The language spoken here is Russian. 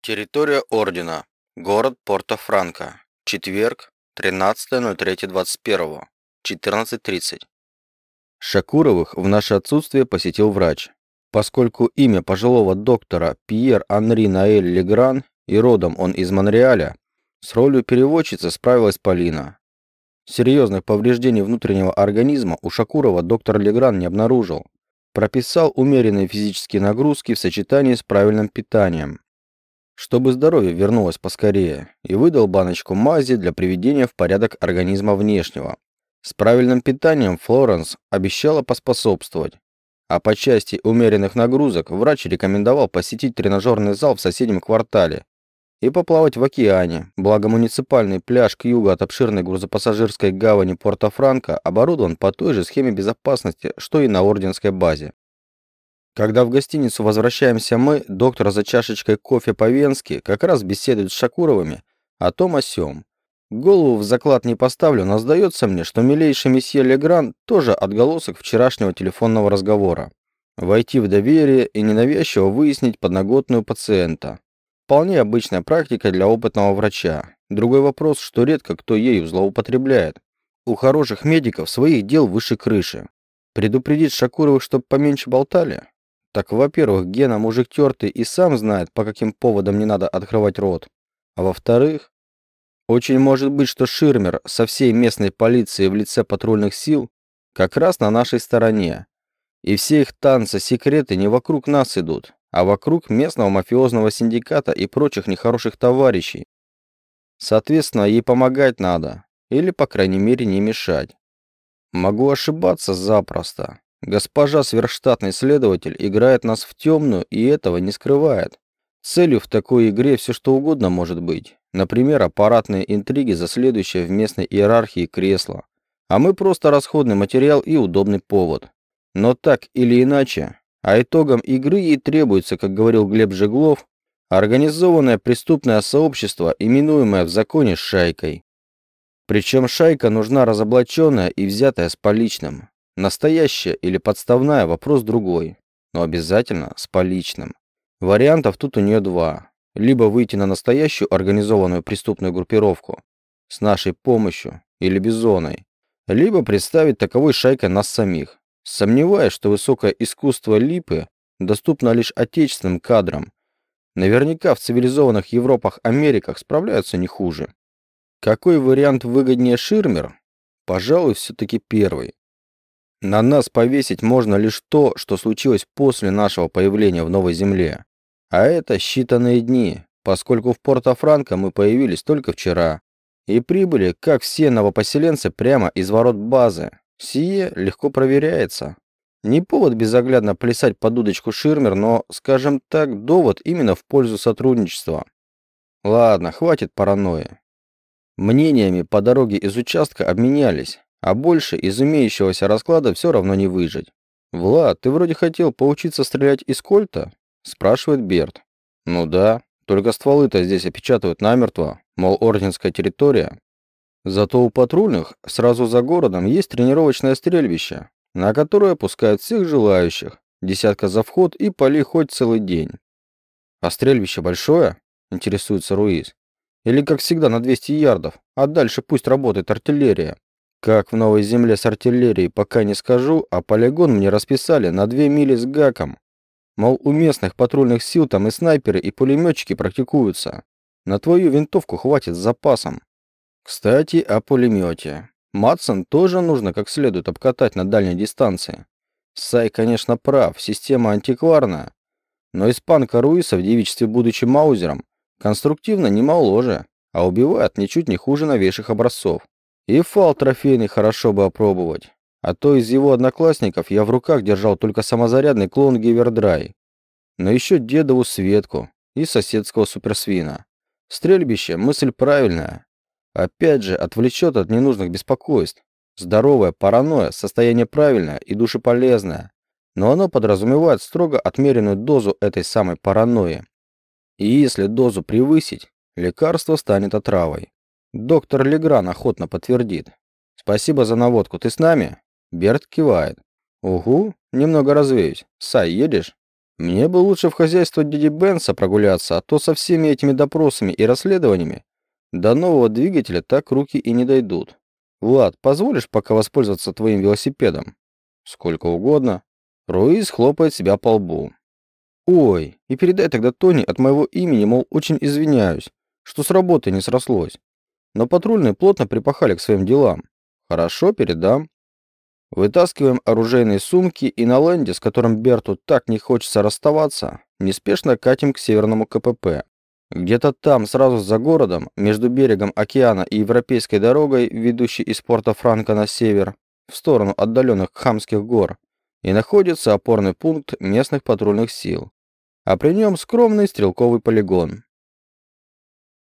Территория Ордена. Город Порто-Франко. Четверг, 13.03.21. 14.30. Шакуровых в наше отсутствие посетил врач. Поскольку имя пожилого доктора Пьер Анри Наэль Легран и родом он из Монреаля, с ролью переводчицы справилась Полина. Серьезных повреждений внутреннего организма у Шакурова доктор Легран не обнаружил. Прописал умеренные физические нагрузки в сочетании с правильным питанием, чтобы здоровье вернулось поскорее, и выдал баночку мази для приведения в порядок организма внешнего. С правильным питанием Флоренс обещала поспособствовать, а по части умеренных нагрузок врач рекомендовал посетить тренажерный зал в соседнем квартале и поплавать в океане, благо муниципальный пляж к югу от обширной грузопассажирской гавани Порто-Франко оборудован по той же схеме безопасности, что и на Орденской базе. Когда в гостиницу возвращаемся мы, доктор за чашечкой кофе по-венски как раз беседует с Шакуровыми о том о сём. Голову в заклад не поставлю, но сдается мне, что милейший месье Легран тоже отголосок вчерашнего телефонного разговора. Войти в доверие и ненавязчиво выяснить подноготную пациента. Вполне обычная практика для опытного врача. Другой вопрос, что редко кто ею злоупотребляет. У хороших медиков своих дел выше крыши. Предупредить Шакуровых, чтоб поменьше болтали? Так, во-первых, Гена мужик тертый и сам знает, по каким поводам не надо открывать рот. А во-вторых, очень может быть, что Ширмер со всей местной полицией в лице патрульных сил как раз на нашей стороне. И все их танцы, секреты не вокруг нас идут, а вокруг местного мафиозного синдиката и прочих нехороших товарищей. Соответственно, ей помогать надо, или, по крайней мере, не мешать. Могу ошибаться запросто, Госпожа сверхштатный следователь играет нас в темную и этого не скрывает. Целью в такой игре все что угодно может быть. Например, аппаратные интриги за следующее в местной иерархии кресло. А мы просто расходный материал и удобный повод. Но так или иначе, а итогом игры ей требуется, как говорил Глеб Жеглов, организованное преступное сообщество, именуемое в законе шайкой. Причем шайка нужна разоблаченная и взятая с поличным. Настоящая или подставная – вопрос другой, но обязательно с поличным. Вариантов тут у нее два. Либо выйти на настоящую организованную преступную группировку с нашей помощью или бизоной, либо представить таковой шайкой нас самих. Сомневаюсь, что высокое искусство липы доступно лишь отечественным кадрам. Наверняка в цивилизованных Европах, Америках справляются не хуже. Какой вариант выгоднее Ширмер? Пожалуй, все-таки первый. На нас повесить можно лишь то, что случилось после нашего появления в Новой Земле. А это считанные дни, поскольку в Порто-Франко мы появились только вчера. И прибыли, как все новопоселенцы, прямо из ворот базы. Сие легко проверяется. Не повод безоглядно плясать под удочку Ширмер, но, скажем так, довод именно в пользу сотрудничества. Ладно, хватит паранойи. Мнениями по дороге из участка обменялись. А больше из имеющегося расклада все равно не выжить. «Влад, ты вроде хотел поучиться стрелять из кольта?» – спрашивает Берт. «Ну да, только стволы-то здесь опечатывают намертво, мол, орденская территория. Зато у патрульных сразу за городом есть тренировочное стрельбище, на которое пускают всех желающих, десятка за вход и поли хоть целый день». «А стрельбище большое?» – интересуется Руиз. «Или, как всегда, на 200 ярдов, а дальше пусть работает артиллерия?» Как в Новой Земле с артиллерией, пока не скажу, а полигон мне расписали на две мили с гаком. Мол, у местных патрульных сил там и снайперы, и пулеметчики практикуются. На твою винтовку хватит с запасом. Кстати, о пулемете. Матсон тоже нужно как следует обкатать на дальней дистанции. Сай, конечно, прав, система антикварная. Но испанка Руиса в девичестве, будучи маузером, конструктивно не моложе, а убивает ничуть не хуже новейших образцов. И фал трофейный хорошо бы опробовать. А то из его одноклассников я в руках держал только самозарядный клон Гивердрай. Но еще дедову Светку и соседского суперсвина. Стрельбище – мысль правильная. Опять же, отвлечет от ненужных беспокойств. Здоровая паранойя – состояние правильное и душеполезное. Но оно подразумевает строго отмеренную дозу этой самой паранойи. И если дозу превысить, лекарство станет отравой. Доктор Легран охотно подтвердит. Спасибо за наводку. Ты с нами? Берт кивает. Угу, немного развеюсь. Сай, едешь? Мне бы лучше в хозяйство дяди Бенса прогуляться, а то со всеми этими допросами и расследованиями до нового двигателя так руки и не дойдут. Влад, позволишь пока воспользоваться твоим велосипедом? Сколько угодно. Руиз хлопает себя по лбу. Ой, и передай тогда Тони от моего имени, мол, очень извиняюсь, что с работы не срослось. Но патрульные плотно припахали к своим делам. Хорошо, передам. Вытаскиваем оружейные сумки и на ленде, с которым Берту так не хочется расставаться, неспешно катим к северному КПП. Где-то там, сразу за городом, между берегом океана и европейской дорогой, ведущей из порта Франка на север, в сторону отдаленных Хамских гор, и находится опорный пункт местных патрульных сил. А при нем скромный стрелковый полигон.